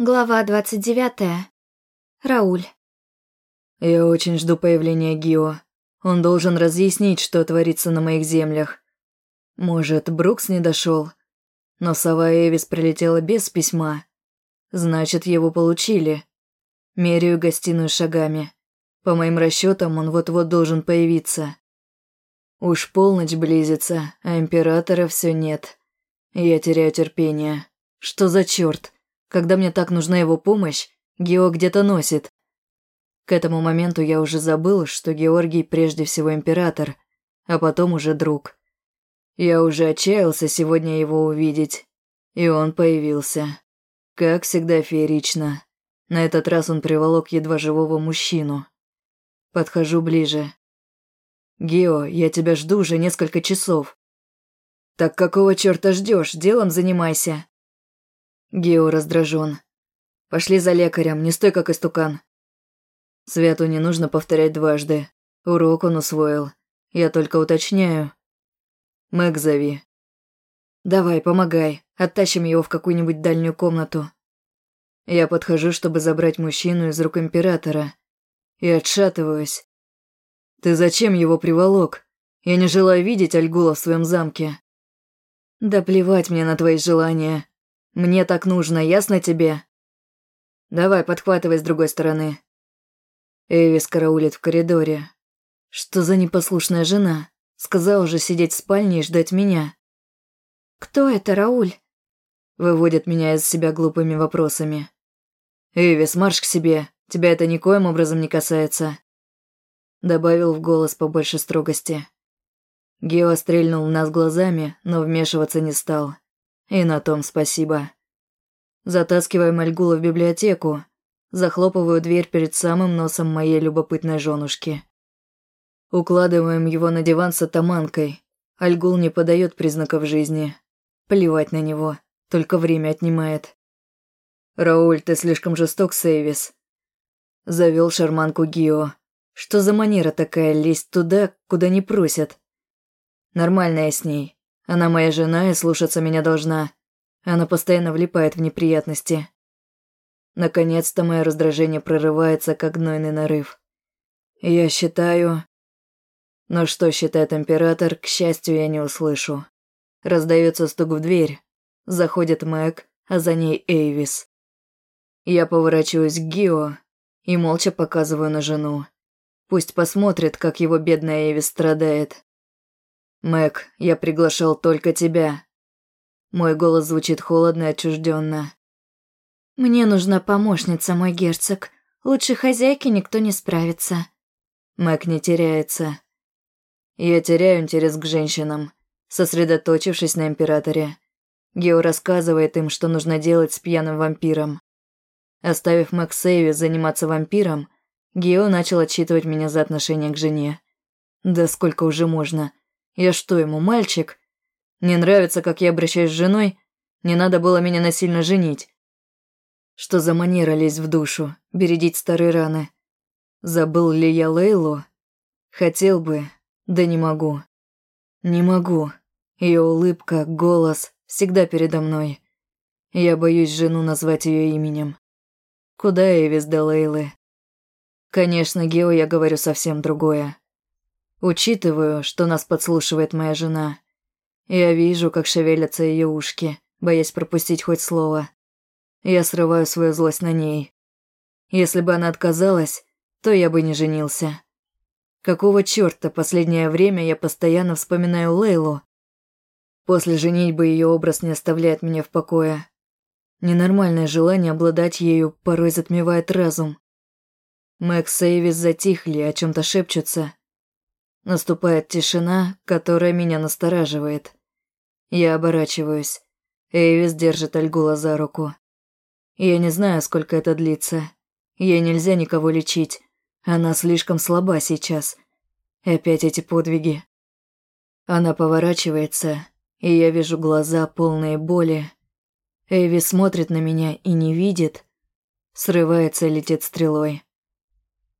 Глава двадцать девятая. Рауль. Я очень жду появления Гио. Он должен разъяснить, что творится на моих землях. Может, Брукс не дошел, но сова Эвис прилетела без письма. Значит, его получили. Меряю гостиную шагами. По моим расчетам, он вот-вот должен появиться. Уж полночь близится, а императора все нет. Я теряю терпение. Что за черт? Когда мне так нужна его помощь, Гео где-то носит. К этому моменту я уже забыл, что Георгий прежде всего император, а потом уже друг. Я уже отчаялся сегодня его увидеть, и он появился. Как всегда феерично. На этот раз он приволок едва живого мужчину. Подхожу ближе. «Гео, я тебя жду уже несколько часов». «Так какого черта ждешь? Делом занимайся». Гео раздражен. «Пошли за лекарем, не стой как истукан». Свету не нужно повторять дважды. Урок он усвоил. Я только уточняю. Мэг зови. Давай, помогай. Оттащим его в какую-нибудь дальнюю комнату. Я подхожу, чтобы забрать мужчину из рук императора. И отшатываюсь. Ты зачем его приволок? Я не желаю видеть Альгула в своем замке. Да плевать мне на твои желания. Мне так нужно, ясно тебе? Давай, подхватывай с другой стороны. Эвис караулит в коридоре. Что за непослушная жена? Сказал же сидеть в спальне и ждать меня. «Кто это, Рауль?» Выводит меня из себя глупыми вопросами. «Эвис, марш к себе. Тебя это никоим образом не касается». Добавил в голос побольше строгости. Гео стрельнул в нас глазами, но вмешиваться не стал. И на том спасибо. Затаскиваю Мальгула в библиотеку, захлопываю дверь перед самым носом моей любопытной женушки. Укладываем его на диван с атаманкой. Альгул не подает признаков жизни. Плевать на него, только время отнимает. «Рауль, ты слишком жесток, Сейвис». Завел шарманку Гио. Что за манера такая лезть туда, куда не просят? Нормальная с ней. Она моя жена и слушаться меня должна. Она постоянно влипает в неприятности. Наконец-то мое раздражение прорывается, как гнойный нарыв. Я считаю... Но что считает император, к счастью, я не услышу. Раздается стук в дверь. Заходит Мэг, а за ней Эйвис. Я поворачиваюсь к Гио и молча показываю на жену. Пусть посмотрит, как его бедная Эйвис страдает. «Мэг, я приглашал только тебя». Мой голос звучит холодно и отчужденно. «Мне нужна помощница, мой герцог. Лучше хозяйки никто не справится». Мэг не теряется. Я теряю интерес к женщинам, сосредоточившись на императоре. Гео рассказывает им, что нужно делать с пьяным вампиром. Оставив Мэг Сейви заниматься вампиром, Гео начал отчитывать меня за отношение к жене. Да сколько уже можно? Я что, ему мальчик? Не нравится, как я обращаюсь с женой? Не надо было меня насильно женить. Что за манера лезть в душу, бередить старые раны? Забыл ли я Лейлу? Хотел бы, да не могу. Не могу. Ее улыбка, голос всегда передо мной. Я боюсь жену назвать ее именем. Куда Эвис до Лейлы? Конечно, Гео я говорю совсем другое. Учитываю, что нас подслушивает моя жена. Я вижу, как шевелятся ее ушки, боясь пропустить хоть слово. Я срываю свою злость на ней. Если бы она отказалась, то я бы не женился. Какого чёрта последнее время я постоянно вспоминаю Лейлу? После женитьбы ее образ не оставляет меня в покое. Ненормальное желание обладать ею порой затмевает разум. Мэкс и Эйвис затихли, о чем то шепчутся. Наступает тишина, которая меня настораживает. Я оборачиваюсь. Эйвис держит Альгула за руку. Я не знаю, сколько это длится. Ей нельзя никого лечить. Она слишком слаба сейчас. И опять эти подвиги. Она поворачивается, и я вижу глаза, полные боли. Эйви смотрит на меня и не видит. Срывается и летит стрелой.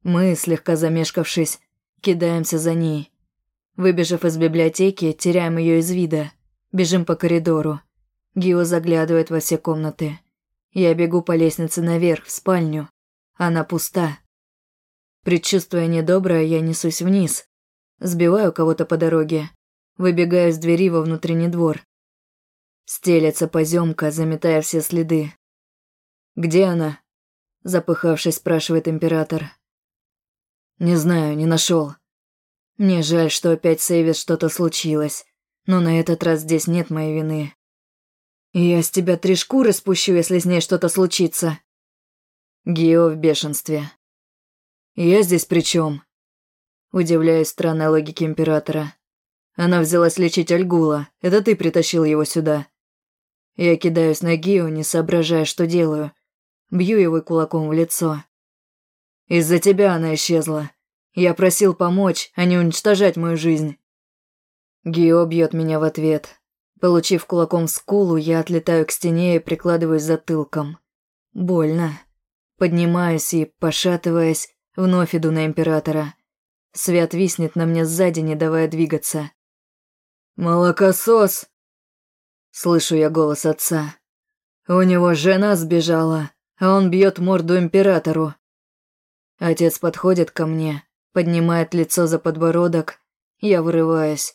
Мы, слегка замешкавшись, Кидаемся за ней. Выбежав из библиотеки, теряем ее из вида. Бежим по коридору. Гио заглядывает во все комнаты. Я бегу по лестнице наверх, в спальню. Она пуста. Предчувствуя недоброе, я несусь вниз. Сбиваю кого-то по дороге. Выбегаю с двери во внутренний двор. Стелется поземка, заметая все следы. «Где она?» Запыхавшись, спрашивает император. «Не знаю, не нашел. Мне жаль, что опять с Эвис что-то случилось, но на этот раз здесь нет моей вины. Я с тебя три шкуры спущу, если с ней что-то случится». Гео в бешенстве. «Я здесь при чем? Удивляюсь странной логике Императора. Она взялась лечить Альгула, это ты притащил его сюда. Я кидаюсь на Гио, не соображая, что делаю. Бью его кулаком в лицо. Из-за тебя она исчезла. Я просил помочь, а не уничтожать мою жизнь. Гио бьет меня в ответ. Получив кулаком скулу, я отлетаю к стене и прикладываюсь затылком. Больно. Поднимаюсь и, пошатываясь, вновь иду на Императора. Свят виснет на мне сзади, не давая двигаться. «Молокосос!» Слышу я голос отца. У него жена сбежала, а он бьет морду императору. Отец подходит ко мне, поднимает лицо за подбородок. Я вырываюсь.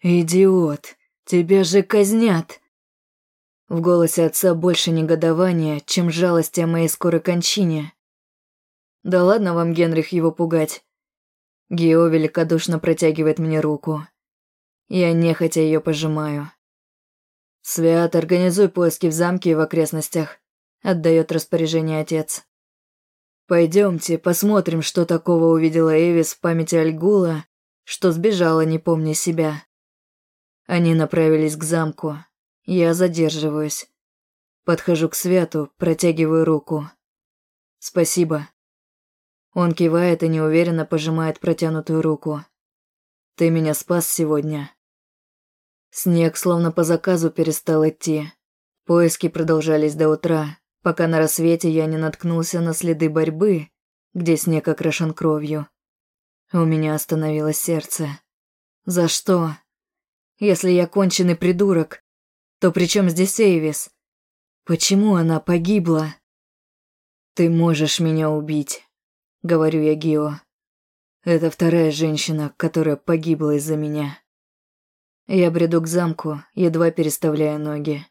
«Идиот, тебя же казнят!» В голосе отца больше негодования, чем жалости о моей скорой кончине. «Да ладно вам, Генрих, его пугать». Гео великодушно протягивает мне руку. Я нехотя ее пожимаю. «Свят, организуй поиски в замке и в окрестностях», — отдает распоряжение отец. Пойдемте, посмотрим, что такого увидела Эвис в памяти Альгула, что сбежала, не помня себя. Они направились к замку. Я задерживаюсь. Подхожу к Святу, протягиваю руку. «Спасибо». Он кивает и неуверенно пожимает протянутую руку. «Ты меня спас сегодня». Снег словно по заказу перестал идти. Поиски продолжались до утра, пока на рассвете я не наткнулся на следы борьбы, где снег окрашен кровью. У меня остановилось сердце. За что? Если я конченый придурок, то при чем здесь Эйвис? Почему она погибла? Ты можешь меня убить, говорю я Гио. Это вторая женщина, которая погибла из-за меня. Я бреду к замку, едва переставляя ноги.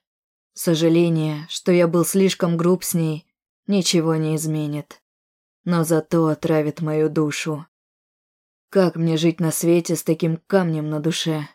Сожаление, что я был слишком груб с ней, ничего не изменит. Но зато отравит мою душу. Как мне жить на свете с таким камнем на душе?